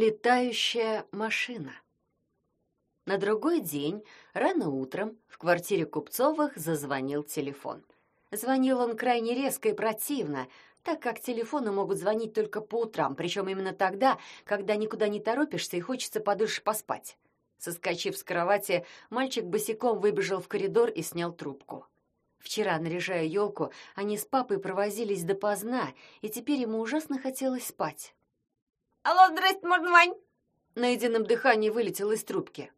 Летающая машина. На другой день, рано утром, в квартире Купцовых зазвонил телефон. Звонил он крайне резко и противно, так как телефоны могут звонить только по утрам, причем именно тогда, когда никуда не торопишься и хочется подольше поспать. Соскочив с кровати, мальчик босиком выбежал в коридор и снял трубку. Вчера, наряжая елку, они с папой провозились допоздна, и теперь ему ужасно хотелось спать. Алло, здрасте, можно, Вань? На едином дыхании вылетел из трубки.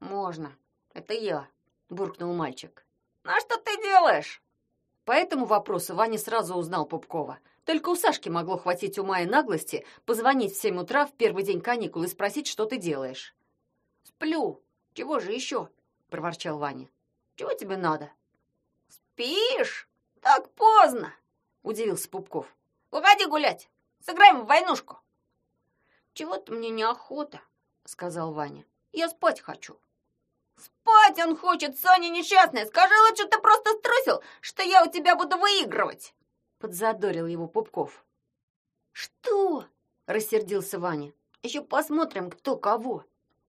Можно. Это я, буркнул мальчик. Ну а что ты делаешь? По этому вопросу Ваня сразу узнал Пупкова. Только у Сашки могло хватить ума и наглости позвонить в семь утра в первый день каникул и спросить, что ты делаешь. Сплю. Чего же еще? проворчал Ваня. Чего тебе надо? Спишь? Так поздно, удивился Пупков. Выходи гулять. Сыграем в войнушку. «Чего-то мне неохота», — сказал Ваня. «Я спать хочу». «Спать он хочет, Соня несчастная! Скажи лучше, ты просто струсил, что я у тебя буду выигрывать!» Подзадорил его Пупков. «Что?» — рассердился Ваня. «Еще посмотрим, кто кого».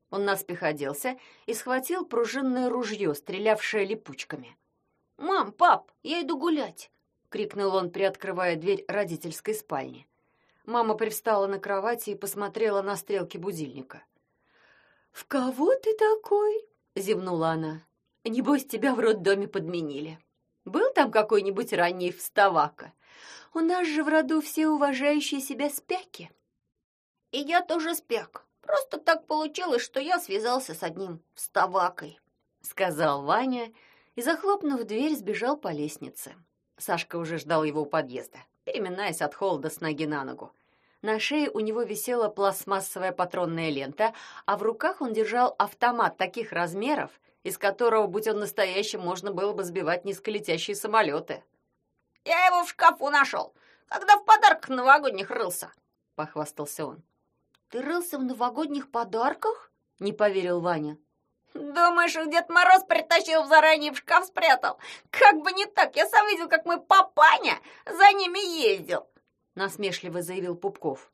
Он наспех оделся и схватил пружинное ружье, стрелявшее липучками. «Мам, пап, я иду гулять!» — крикнул он, приоткрывая дверь родительской спальни. Мама привстала на кровати и посмотрела на стрелки будильника. «В кого ты такой?» — зевнула она. «Небось, тебя в роддоме подменили. Был там какой-нибудь ранний вставака? У нас же в роду все уважающие себя спяки». «И я тоже спяк. Просто так получилось, что я связался с одним вставакой», — сказал Ваня и, захлопнув дверь, сбежал по лестнице. Сашка уже ждал его у подъезда переминаясь от холода с ноги на ногу. На шее у него висела пластмассовая патронная лента, а в руках он держал автомат таких размеров, из которого, будь он настоящим, можно было бы сбивать низколетящие самолеты. «Я его в шкафу нашел, когда в подарках новогодних рылся», — похвастался он. «Ты рылся в новогодних подарках?» — не поверил Ваня. Думаешь, их Дед Мороз притащил заранее в шкаф спрятал? Как бы не так, я сам видел, как мой папаня за ними ездил!» Насмешливо заявил Пупков.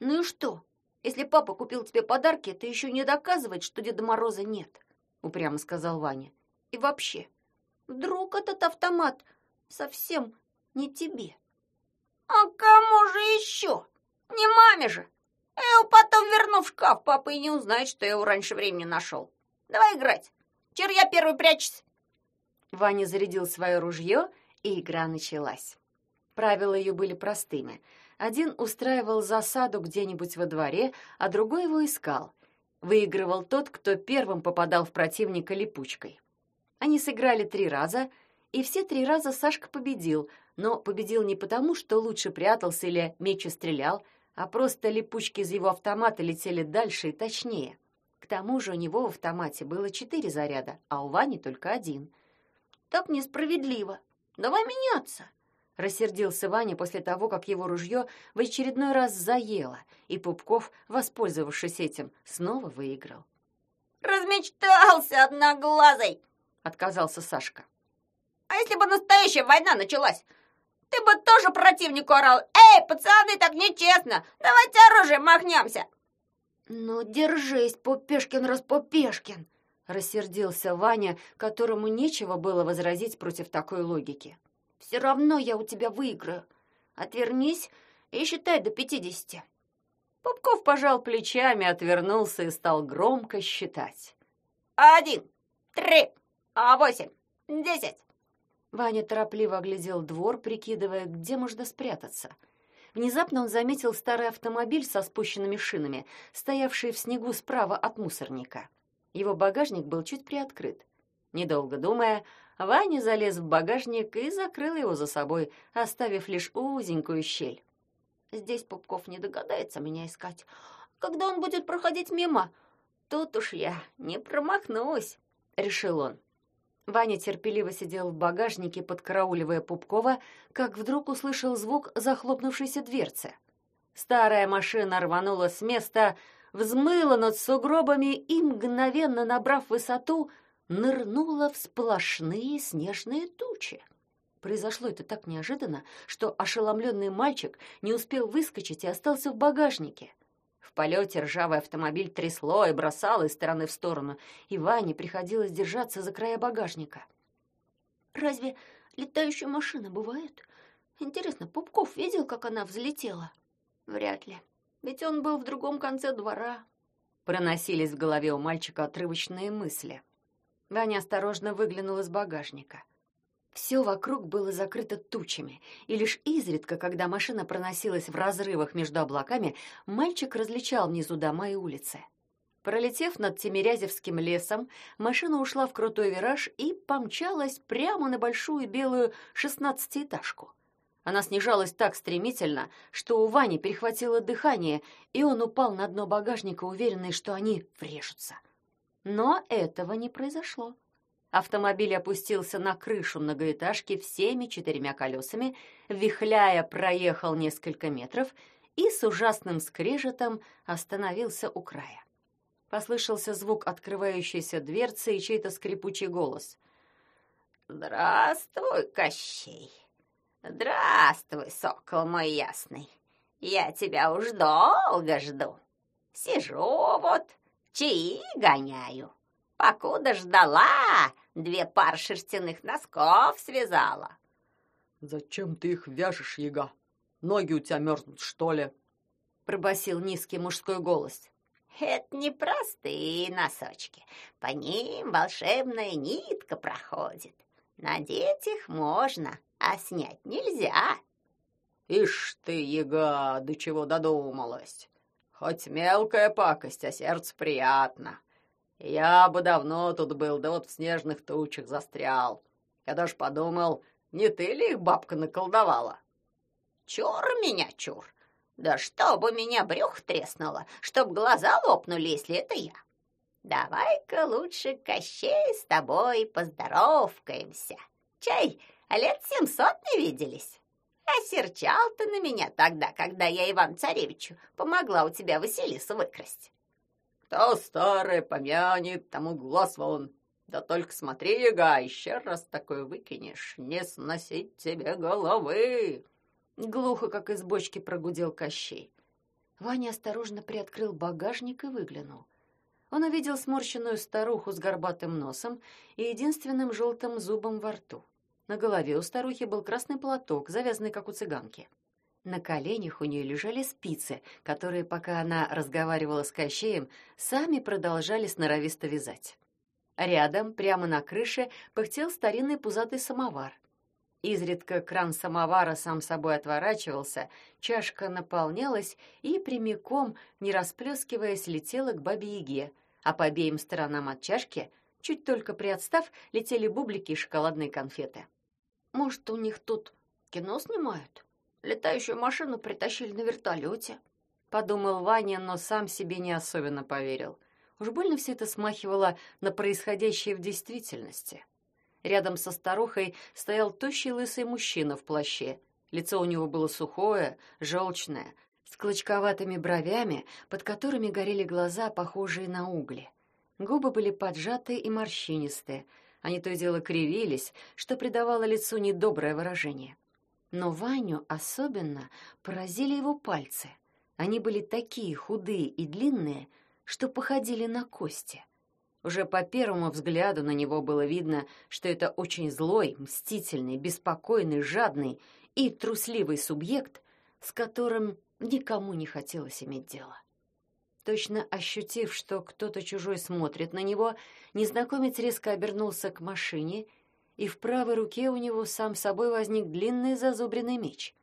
«Ну и что? Если папа купил тебе подарки, это еще не доказывает, что Деда Мороза нет», упрямо сказал Ваня. «И вообще, вдруг этот автомат совсем не тебе?» «А кому же еще? Не маме же! Я его потом верну в шкаф, папа и не узнает, что я его раньше времени нашел. Давай играть. Чер я первый прячусь. Ваня зарядил свое ружье, и игра началась. Правила ее были простыми. Один устраивал засаду где-нибудь во дворе, а другой его искал. Выигрывал тот, кто первым попадал в противника липучкой. Они сыграли три раза, и все три раза Сашка победил, но победил не потому, что лучше прятался или меча стрелял, а просто липучки из его автомата летели дальше и точнее. К тому же у него в автомате было четыре заряда, а у Вани только один. «Так несправедливо. Давай меняться!» Рассердился Ваня после того, как его ружье в очередной раз заело, и Пупков, воспользовавшись этим, снова выиграл. «Размечтался одноглазый!» — отказался Сашка. «А если бы настоящая война началась? Ты бы тоже противнику орал! Эй, пацаны, так нечестно! Давайте оружием махнемся!» «Ну, держись, Пупешкин-распупешкин!» — рассердился Ваня, которому нечего было возразить против такой логики. «Все равно я у тебя выиграю. Отвернись и считай до пятидесяти». Попков пожал плечами, отвернулся и стал громко считать. «Один, три, а восемь, десять!» Ваня торопливо оглядел двор, прикидывая, где можно спрятаться — Внезапно он заметил старый автомобиль со спущенными шинами, стоявший в снегу справа от мусорника. Его багажник был чуть приоткрыт. Недолго думая, Ваня залез в багажник и закрыл его за собой, оставив лишь узенькую щель. Здесь Пупков не догадается меня искать. Когда он будет проходить мимо, тут уж я не промахнусь, решил он. Ваня терпеливо сидел в багажнике, подкарауливая Пупкова, как вдруг услышал звук захлопнувшейся дверцы. Старая машина рванула с места, взмыла над сугробами и, мгновенно набрав высоту, нырнула в сплошные снежные тучи. Произошло это так неожиданно, что ошеломленный мальчик не успел выскочить и остался в багажнике. В полете ржавый автомобиль трясло и бросало из стороны в сторону, и Ване приходилось держаться за края багажника. «Разве летающая машина бывает? Интересно, Пупков видел, как она взлетела?» «Вряд ли, ведь он был в другом конце двора». Проносились в голове у мальчика отрывочные мысли. Ваня осторожно выглянул из багажника — все вокруг было закрыто тучами, и лишь изредка, когда машина проносилась в разрывах между облаками, мальчик различал внизу дома и улицы. Пролетев над Тимирязевским лесом, машина ушла в крутой вираж и помчалась прямо на большую белую шестнадцатиэтажку. Она снижалась так стремительно, что у Вани перехватило дыхание, и он упал на дно багажника, уверенный, что они врежутся. Но этого не произошло. Автомобиль опустился на крышу многоэтажки всеми четырьмя колесами, вихляя проехал несколько метров и с ужасным скрежетом остановился у края. Послышался звук открывающейся дверцы и чей-то скрипучий голос. «Здравствуй, Кощей! Здравствуй, сокол мой ясный! Я тебя уж долго жду. Сижу вот, чаи гоняю. Покуда ждала, Две пары шерстяных носков связала. Зачем ты их вяжешь, яга? Ноги у тебя мерзнут, что ли? Пробасил низкий мужской голос. Это не простые носочки. По ним волшебная нитка проходит. Надеть их можно, а снять нельзя. Ишь ты, яга, до чего додумалась. Хоть мелкая пакость, а сердце приятно. Я бы давно тут был, да вот в снежных тучах застрял. Я даже подумал, не ты ли их бабка наколдовала? Чур меня, чур. Да чтобы меня брюх треснуло, чтоб глаза лопнули, если это я. Давай-ка лучше, Кощей, с тобой поздоровкаемся. Чай, лет семьсот не виделись. Осерчал ты на меня тогда, когда я Иван-Царевичу помогла у тебя Василису выкрасть. Кто старое помянет, тому глаз вон. Да только смотри, яга, еще раз такое выкинешь, не сносить тебе головы. Глухо, как из бочки, прогудел Кощей. Ваня осторожно приоткрыл багажник и выглянул. Он увидел сморщенную старуху с горбатым носом и единственным желтым зубом во рту. На голове у старухи был красный платок, завязанный, как у цыганки. На коленях у нее лежали спицы, которые, пока она разговаривала с Кощеем, сами продолжали сноровисто вязать. Рядом, прямо на крыше, пыхтел старинный пузатый самовар. Изредка кран самовара сам собой отворачивался, чашка наполнялась и прямиком, не расплескиваясь, летела к бабе-яге, а по обеим сторонам от чашки, чуть только приотстав, летели бублики и шоколадные конфеты. «Может, у них тут кино снимают?» Летающую машину притащили на вертолете», — подумал Ваня, но сам себе не особенно поверил. Уж больно все это смахивало на происходящее в действительности. Рядом со старухой стоял тощий лысый мужчина в плаще. Лицо у него было сухое, желчное, с клочковатыми бровями, под которыми горели глаза, похожие на угли. Губы были поджатые и морщинистые, они то и дело кривились, что придавало лицу недоброе выражение. Но Ваню особенно поразили его пальцы. Они были такие худые и длинные, что походили на кости. Уже по первому взгляду на него было видно, что это очень злой, мстительный, беспокойный, жадный и трусливый субъект, с которым никому не хотелось иметь дело. Точно ощутив, что кто-то чужой смотрит на него, незнакомец резко обернулся к машине и в правой руке у него сам собой возник длинный зазубренный меч.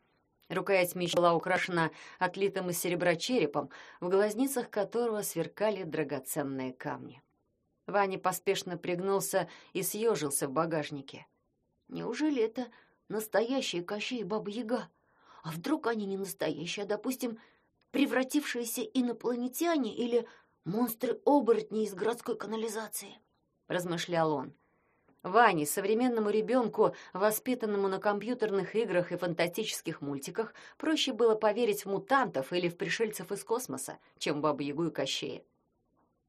Рукоять меча была украшена отлитым из серебра черепом, в глазницах которого сверкали драгоценные камни. Ваня поспешно пригнулся и съежился в багажнике. Неужели это настоящие Кощей и Баба-Яга? А вдруг они не настоящие, а, допустим, превратившиеся инопланетяне или монстры-оборотни из городской канализации? Размышлял он. Ване, современному ребенку, воспитанному на компьютерных играх и фантастических мультиках, проще было поверить в мутантов или в пришельцев из космоса, чем в Бабу-Ягу и Кощея.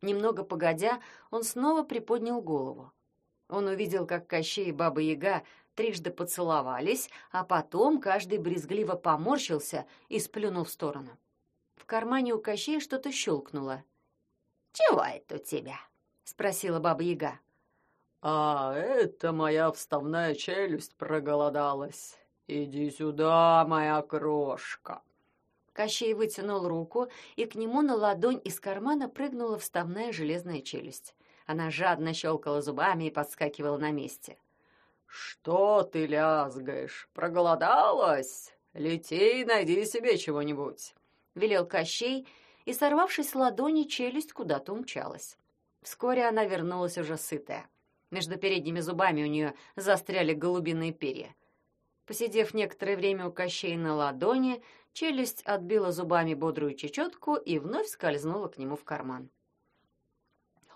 Немного погодя, он снова приподнял голову. Он увидел, как Кощей и Баба-Яга трижды поцеловались, а потом каждый брезгливо поморщился и сплюнул в сторону. В кармане у Кощея что-то щелкнуло. «Чего это у тебя?» — спросила Баба-Яга. «А это моя вставная челюсть проголодалась. Иди сюда, моя крошка». Кощей вытянул руку, и к нему на ладонь из кармана прыгнула вставная железная челюсть. Она жадно щелкала зубами и подскакивала на месте. «Что ты лязгаешь? Проголодалась? Лети и найди себе чего-нибудь!» — велел Кощей, и, сорвавшись с ладони, челюсть куда-то умчалась. Вскоре она вернулась уже сытая. Между передними зубами у нее застряли голубиные перья. Посидев некоторое время у Кощей на ладони, челюсть отбила зубами бодрую чечетку и вновь скользнула к нему в карман.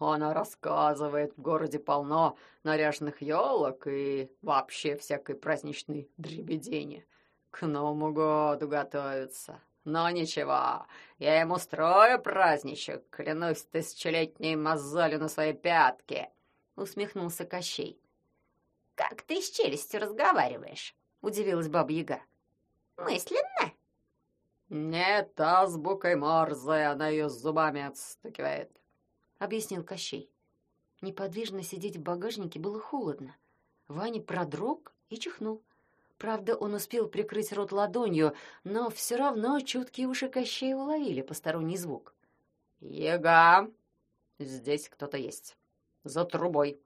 Она рассказывает, в городе полно наряженных елок и вообще всякой праздничной дребедени. К Новому году готовится. Но ничего, я ему строю праздничек, клянусь тысячелетней мозолью на своей пятке, — усмехнулся Кощей. — Как ты с челюстью разговариваешь? — удивилась Баба-Яга. — Мысленно? — Нет, азбукой Морзе она ее зубами отстукивает. — объяснил Кощей. Неподвижно сидеть в багажнике было холодно. Ваня продрог и чихнул. Правда, он успел прикрыть рот ладонью, но все равно чуткие уши Кощея уловили посторонний звук. «Ега! Здесь кто-то есть. За трубой!»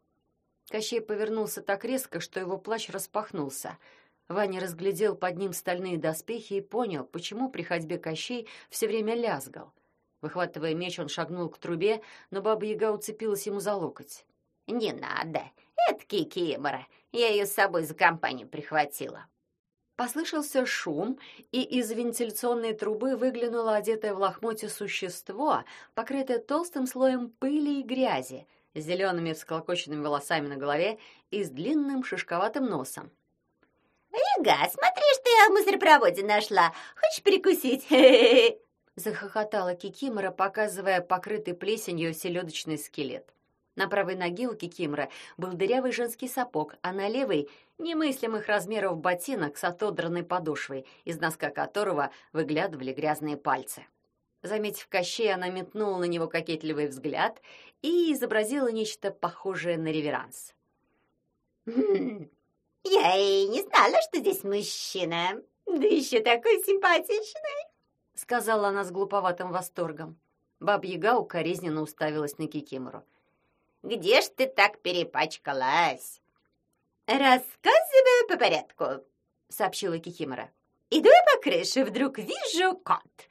Кощей повернулся так резко, что его плащ распахнулся. Ваня разглядел под ним стальные доспехи и понял, почему при ходьбе Кощей все время лязгал. Выхватывая меч, он шагнул к трубе, но Баба-Яга уцепилась ему за локоть. «Не надо, это кикимора, я ее с собой за компанию прихватила». Послышался шум, и из вентиляционной трубы выглянуло одетое в лохмотье существо, покрытое толстым слоем пыли и грязи, с зелеными всклокоченными волосами на голове и с длинным шишковатым носом. «Яга, смотри, что я в мусоропроводе нашла. Хочешь перекусить?» Захохотала Кикимора, показывая покрытый плесенью селедочный скелет. На правой ноге у Кикимора был дырявый женский сапог, а на левой — немыслимых размеров ботинок с отодранной подошвой, из носка которого выглядывали грязные пальцы. Заметив Кощей, она метнула на него кокетливый взгляд и изобразила нечто похожее на реверанс. «Хм, «Я и не знала, что здесь мужчина, да еще такой симпатичный!» — сказала она с глуповатым восторгом. Баб-яга укоризненно уставилась на Кикимору. «Где ж ты так перепачкалась?» «Рассказываю по порядку», — сообщила Кикимора. «Иду я по крыше, вдруг вижу кот.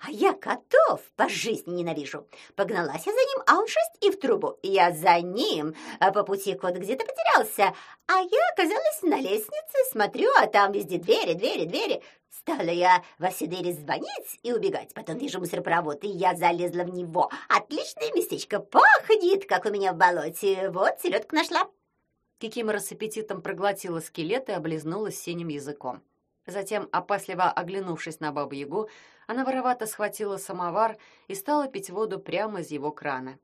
А я котов по жизни ненавижу. Погналась я за ним, а он шесть и в трубу. Я за ним, а по пути кот где-то потерялся. А я оказалась на лестнице, смотрю, а там везде двери, двери, двери. Стала я во все двери звонить и убегать. Потом вижу мусоропровод, и я залезла в него. Отличное местечко, пахнет, как у меня в болоте. Вот, селедку нашла. Кикимора с аппетитом проглотила скелет и облизнулась синим языком. Затем, опасливо оглянувшись на Бабу-Ягу, она воровато схватила самовар и стала пить воду прямо из его крана.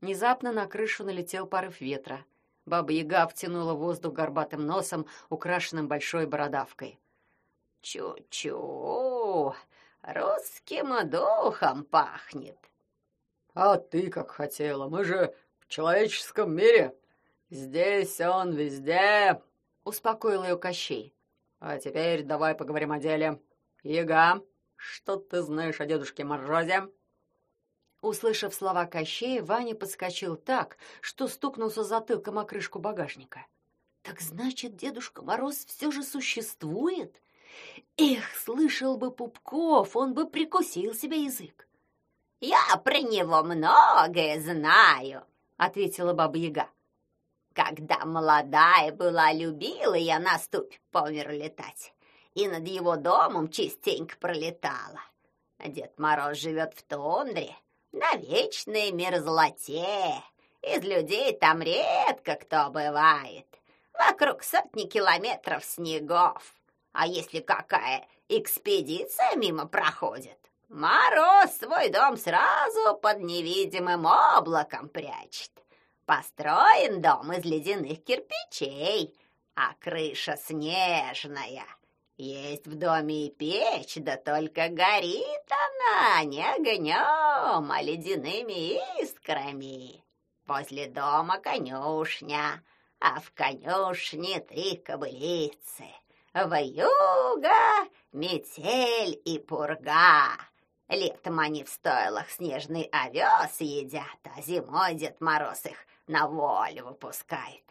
Внезапно на крышу налетел порыв ветра. Баба-Яга втянула воздух горбатым носом, украшенным большой бородавкой. «Чу-чу, русским духом пахнет!» «А ты как хотела, мы же в человеческом мире. Здесь он везде!» — успокоил ее Кощей. «А теперь давай поговорим о деле. Яга, что ты знаешь о дедушке Морозе?» Услышав слова Кощея, Ваня подскочил так, что стукнулся затылком о крышку багажника. «Так значит, Дедушка Мороз все же существует?» Эх, слышал бы Пупков, он бы прикусил себе язык. «Я про него многое знаю», — ответила Баба-Яга. «Когда молодая была, любила я на ступь помер летать, и над его домом частенько пролетала. Дед Мороз живет в тундре, на вечной мерзлоте. Из людей там редко кто бывает. Вокруг сотни километров снегов. А если какая экспедиция мимо проходит, Мороз свой дом сразу под невидимым облаком прячет. Построен дом из ледяных кирпичей, а крыша снежная. Есть в доме и печь, да только горит она не огнем, а ледяными искрами. Возле дома конюшня, а в конюшне три кобылицы. Вьюга, метель и пурга. Летом они в стойлах снежный овес едят, а зимой Дед Мороз их на волю выпускает.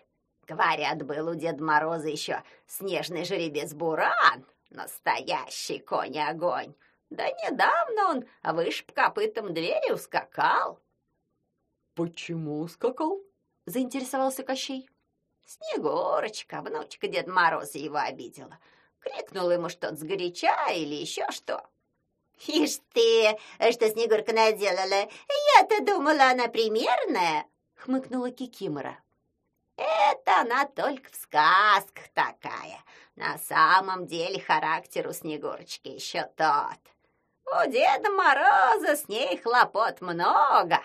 Говорят, был у Деда Мороза еще снежный жеребец Буран, настоящий конь-огонь. Да недавно он вышиб копытом двери ускакал. «Почему ускакал?» — заинтересовался Кощей. Снегурочка, внучка Деда Мороза, его обидела. Крикнула ему что-то сгоряча или еще что. «Ишь ты, что Снегурка наделала! Я-то думала, она примерная!» — хмыкнула Кикимора. Это она только в сказках такая. На самом деле характер у Снегурочки еще тот. У Деда Мороза с ней хлопот много.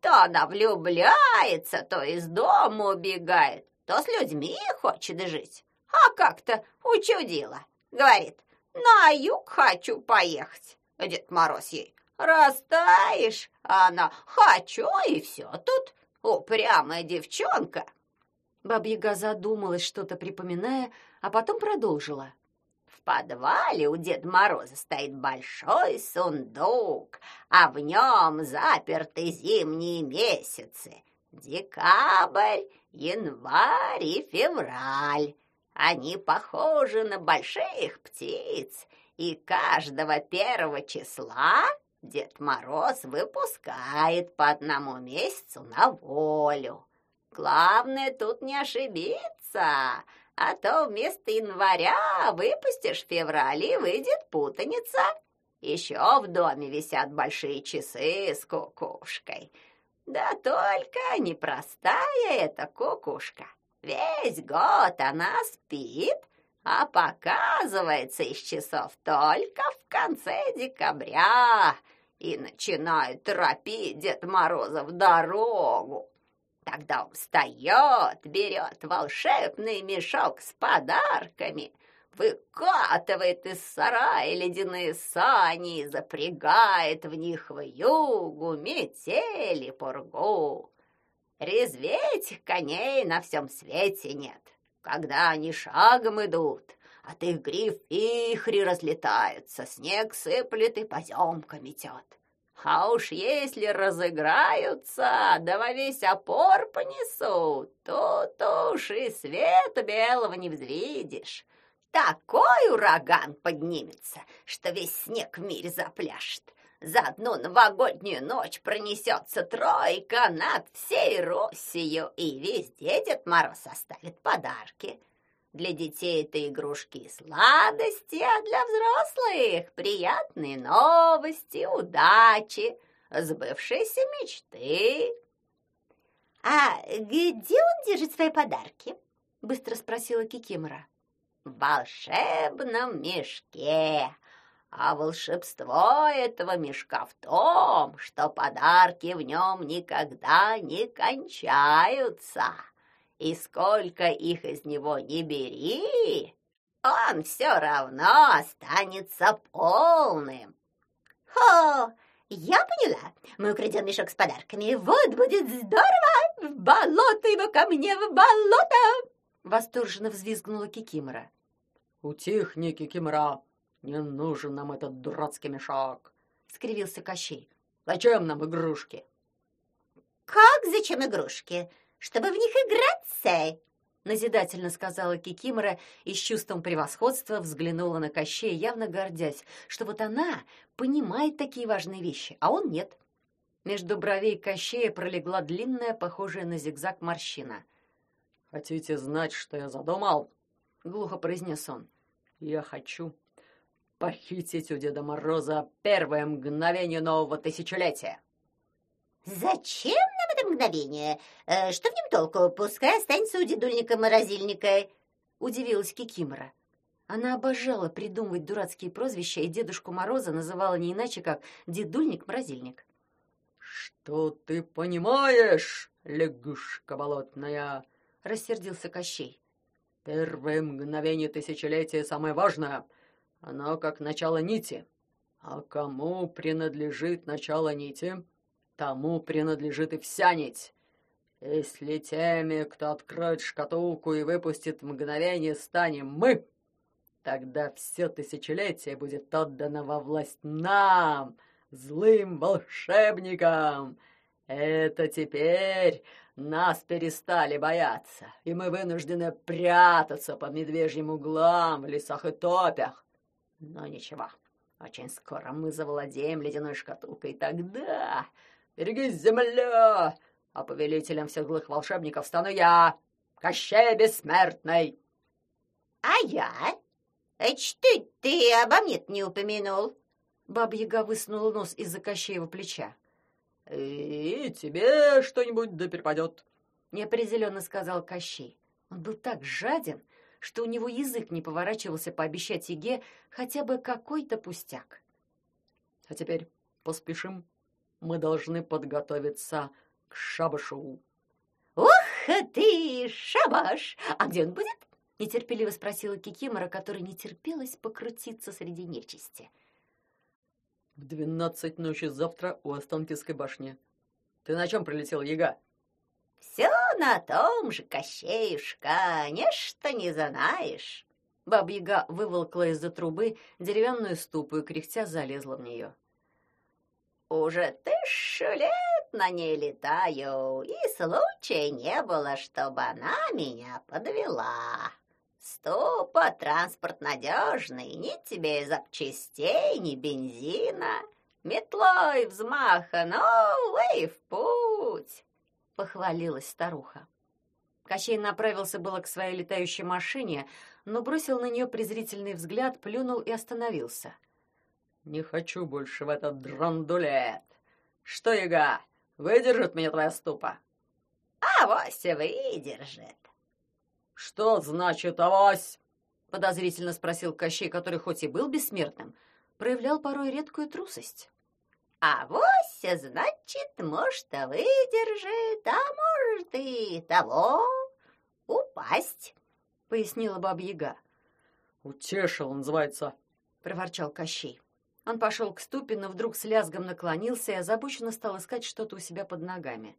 То она влюбляется, то из дома убегает, то с людьми хочет жить. А как-то учудила. Говорит, на юг хочу поехать. Дед Мороз ей, растаешь? А она, хочу, и все тут. Упрямая девчонка. Бабьяга задумалась, что-то припоминая, а потом продолжила. В подвале у Деда Мороза стоит большой сундук, а в нем заперты зимние месяцы. Декабрь, январь и февраль. Они похожи на больших птиц, и каждого первого числа Дед Мороз выпускает по одному месяцу на волю. Главное тут не ошибиться, а то вместо января выпустишь февраль и выйдет путаница. Еще в доме висят большие часы с кукушкой. Да только непростая эта кукушка. Весь год она спит, а показывается из часов только в конце декабря и начинает торопить Дед Мороза в дорогу. Тогда он встает, берет волшебный мешок с подарками, выкатывает из сарая ледяные сани и запрягает в них в югу, метель и пургу. Резветь коней на всем свете нет. Когда они шагом идут, от их гриф вихри разлетаются, снег сыплет и поземка метет. А уж если разыграются, да во весь опор понесут, тут уж и свет белого не взвидишь. Такой ураган поднимется, что весь снег в мире запляшет. За одну новогоднюю ночь пронесется тройка над всей Россию, и везде Дед Мороз оставит подарки. Для детей это игрушки и сладости, а для взрослых приятные новости, удачи, сбывшиеся мечты. «А где он держит свои подарки?» — быстро спросила Кикимора. «В волшебном мешке. А волшебство этого мешка в том, что подарки в нем никогда не кончаются» и сколько их из него не бери, он все равно останется полным. Хо, я поняла. Мы украдем мешок с подарками. Вот будет здорово! В болото его ко мне, в болото! Восторженно взвизгнула Кикимора. «Утихни, Кикимора! Не нужен нам этот дурацкий мешок!» — скривился Кощей. «Зачем нам игрушки?» «Как зачем игрушки? чтобы в них играться!» Назидательно сказала Кикимора и с чувством превосходства взглянула на Кощея, явно гордясь, что вот она понимает такие важные вещи, а он нет. Между бровей Кощея пролегла длинная, похожая на зигзаг морщина. «Хотите знать, что я задумал?» — глухо произнес он. «Я хочу похитить у Деда Мороза первое мгновение нового тысячелетия». «Зачем нам это мгновение? Э, что в нем толку? Пускай останется у дедульника-морозильника», — удивилась Кикимора. Она обожала придумывать дурацкие прозвища, и Дедушку Мороза называла не иначе, как «дедульник-морозильник». «Что ты понимаешь, лягушка болотная?» — рассердился Кощей. «Первое мгновение тысячелетия самое важное. Оно как начало нити. А кому принадлежит начало нити, тому принадлежит и вся нить. Если теми, кто откроет шкатулку и выпустит мгновение, станем мы, тогда все тысячелетие будет отдано во власть нам, злым волшебникам. Это теперь нас перестали бояться, и мы вынуждены прятаться по медвежьим углам в лесах и топях. Но ничего, очень скоро мы завладеем ледяной шкатулкой, тогда... Берегись, земля! а повелителем всех злых волшебников стану я, Кощей Бессмертный!» «А я? А что ты обо мне не упомянул?» Баба-яга высунула нос из-за Кощеева плеча. «И тебе что-нибудь да перепадет», — неопределенно сказал Кощей. Он был так жаден, что у него язык не поворачивался пообещать Еге хотя бы какой-то пустяк. «А теперь поспешим. Мы должны подготовиться к шабашу. «Ух ты, шабаш! А где он будет?» — нетерпеливо спросила Кикимора, которой не терпелось покрутиться среди нечисти. «В двенадцать ночи завтра у Останкинской башни. Ты на чем прилетел, яга?» «Все на том же, Кощеюшка, нечто не знаешь». Баба-яга выволкла из-за трубы деревянную ступу и кряхтя залезла в нее. «Уже тысячу лет на ней летаю, и случая не было, чтобы она меня подвела. Ступа транспорт надежный, ни тебе запчастей, ни бензина. Метлой взмаха, ну и в путь!» — похвалилась старуха. Кощей направился было к своей летающей машине, но бросил на нее презрительный взгляд, плюнул и остановился. «Не хочу больше в этот драндулет! Что, яга, Выдержит меня твоя ступа?» «Авось выдержит». «Что значит авось?» — подозрительно спросил Кощей, который хоть и был бессмертным, проявлял порой редкую трусость. «Авось, значит, может, выдержит, а может и того упасть», — пояснила Баба-Яга. «Утешил, называется», — проворчал Кощей. Он пошел к ступе, но вдруг с лязгом наклонился и озабоченно стал искать что-то у себя под ногами.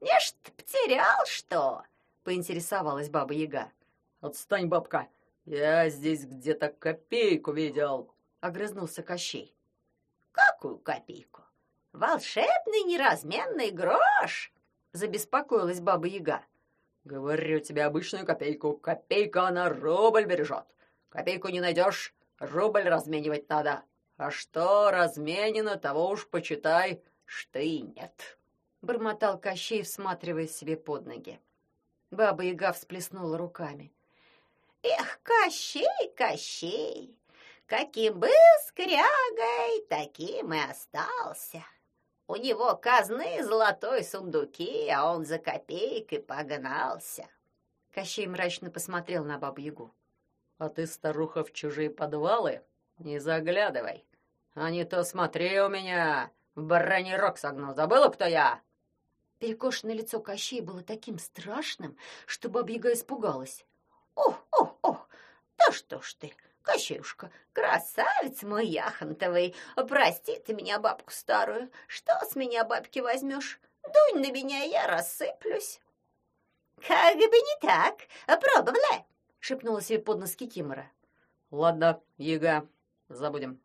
«Не ж ты потерял что?» — поинтересовалась Баба-Яга. «Отстань, бабка! Я здесь где-то копейку видел!» — огрызнулся Кощей. «Какую копейку? Волшебный неразменный грош!» — забеспокоилась Баба-Яга. «Говорю тебе обычную копейку. Копейка она рубль бережет. Копейку не найдешь, рубль разменивать надо. А что разменено, того уж почитай, что и нет. Бормотал Кощей, всматривая себе под ноги. Баба-яга всплеснула руками. Эх, Кощей, Кощей, каким был скрягой, таким и остался. У него казны золотой сундуки, а он за копейкой погнался. Кощей мрачно посмотрел на бабу-ягу. А ты, старуха, в чужие подвалы не заглядывай. А не то смотри у меня, в бараний рог согнул. Забыла, кто я?» Перекошенное лицо Кощей было таким страшным, что бабьяга испугалась. «Ох, ох, ох, да что ж ты, Кощеюшка, красавец мой яхонтовый, прости ты меня, бабку старую, что с меня бабки возьмешь? Дунь на меня, я рассыплюсь». «Как бы не так, пробовала!» — шепнула себе под нос Кикимора. «Ладно, яга, забудем.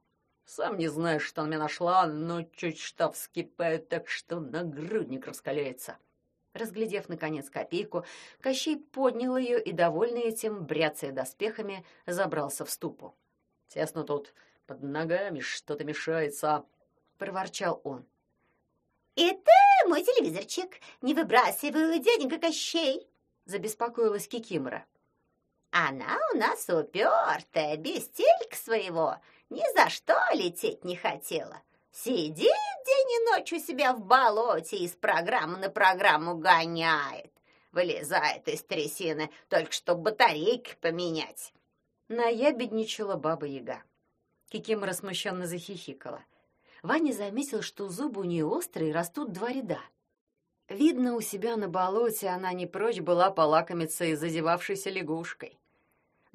Сам не знаешь, что она меня нашла, но чуть что вскипает так, что нагрудник раскаляется. Разглядев, наконец, копейку, Кощей поднял ее и, довольный этим, бряцая доспехами, забрался в ступу. «Тесно тут, под ногами что-то мешается», — проворчал он. «Это мой телевизорчик. Не выбрасывай, дяденька Кощей!» — забеспокоилась Кикимора. «Она у нас упертая, без телька своего ни за что лететь не хотела. Сидит день и ночь у себя в болоте и с программы на программу гоняет. Вылезает из трясины, только чтобы батарейки поменять. Наябедничала баба-яга. Кикимора смущенно захихикала. Ваня заметил, что зубы у нее острые, растут два ряда. Видно, у себя на болоте она не прочь была полакомиться и зазевавшейся лягушкой.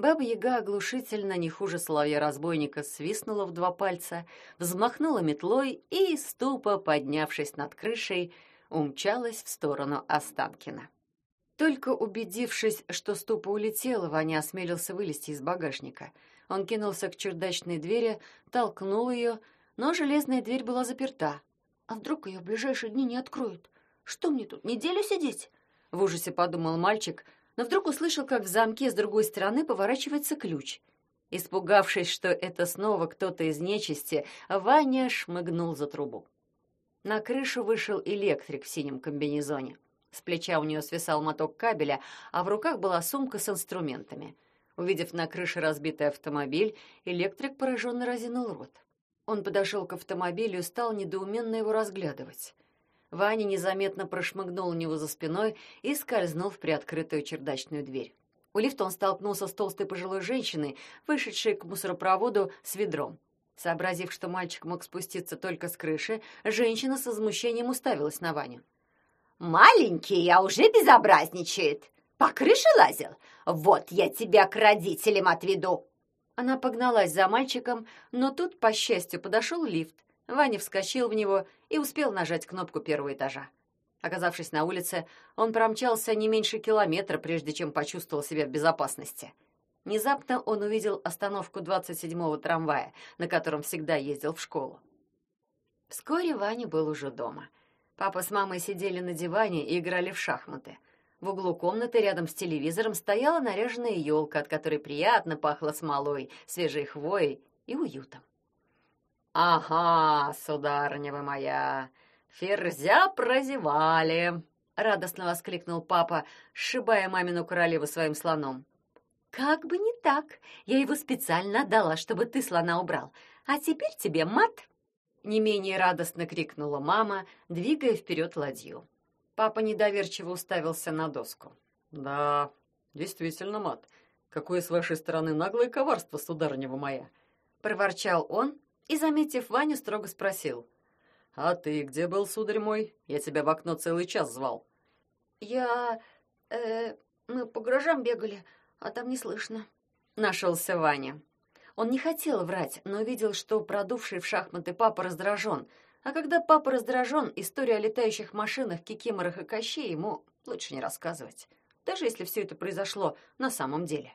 Баба-яга оглушительно, не хуже соловья-разбойника, свистнула в два пальца, взмахнула метлой и, ступо поднявшись над крышей, умчалась в сторону Останкина. Только убедившись, что ступа улетела, Ваня осмелился вылезти из багажника. Он кинулся к чердачной двери, толкнул ее, но железная дверь была заперта. А вдруг ее в ближайшие дни не откроют? Что мне тут, неделю сидеть? В ужасе подумал мальчик, но вдруг услышал, как в замке с другой стороны поворачивается ключ. Испугавшись, что это снова кто-то из нечисти, Ваня шмыгнул за трубу. На крышу вышел электрик в синем комбинезоне. С плеча у нее свисал моток кабеля, а в руках была сумка с инструментами. Увидев на крыше разбитый автомобиль, электрик пораженно разинул рот. Он подошел к автомобилю и стал недоуменно его разглядывать. Ваня незаметно прошмыгнул у него за спиной и скользнул в приоткрытую чердачную дверь. У лифта он столкнулся с толстой пожилой женщиной, вышедшей к мусоропроводу с ведром. Сообразив, что мальчик мог спуститься только с крыши, женщина с возмущением уставилась на Ваню. «Маленький, я уже безобразничает. По крыше лазил? Вот я тебя к родителям отведу!» Она погналась за мальчиком, но тут, по счастью, подошел лифт. Ваня вскочил в него и успел нажать кнопку первого этажа. Оказавшись на улице, он промчался не меньше километра, прежде чем почувствовал себя в безопасности. Внезапно он увидел остановку 27-го трамвая, на котором всегда ездил в школу. Вскоре Ваня был уже дома. Папа с мамой сидели на диване и играли в шахматы. В углу комнаты рядом с телевизором стояла наряженная елка, от которой приятно пахло смолой, свежей хвоей и уютом. «Ага, сударыня вы моя, ферзя прозевали!» — радостно воскликнул папа, сшибая мамину королеву своим слоном. «Как бы не так. Я его специально отдала, чтобы ты слона убрал. А теперь тебе мат!» Не менее радостно крикнула мама, двигая вперед ладью. Папа недоверчиво уставился на доску. «Да, действительно мат. Какое с вашей стороны наглое коварство, сударыня моя!» Проворчал он, и, заметив Ваню, строго спросил. «А ты где был, сударь мой? Я тебя в окно целый час звал». «Я... э... мы по гаражам бегали, а там не слышно». Нашелся Ваня. Он не хотел врать, но видел, что продувший в шахматы папа раздражен. А когда папа раздражен, история о летающих машинах, кикиморах и кощей ему лучше не рассказывать. Даже если все это произошло на самом деле.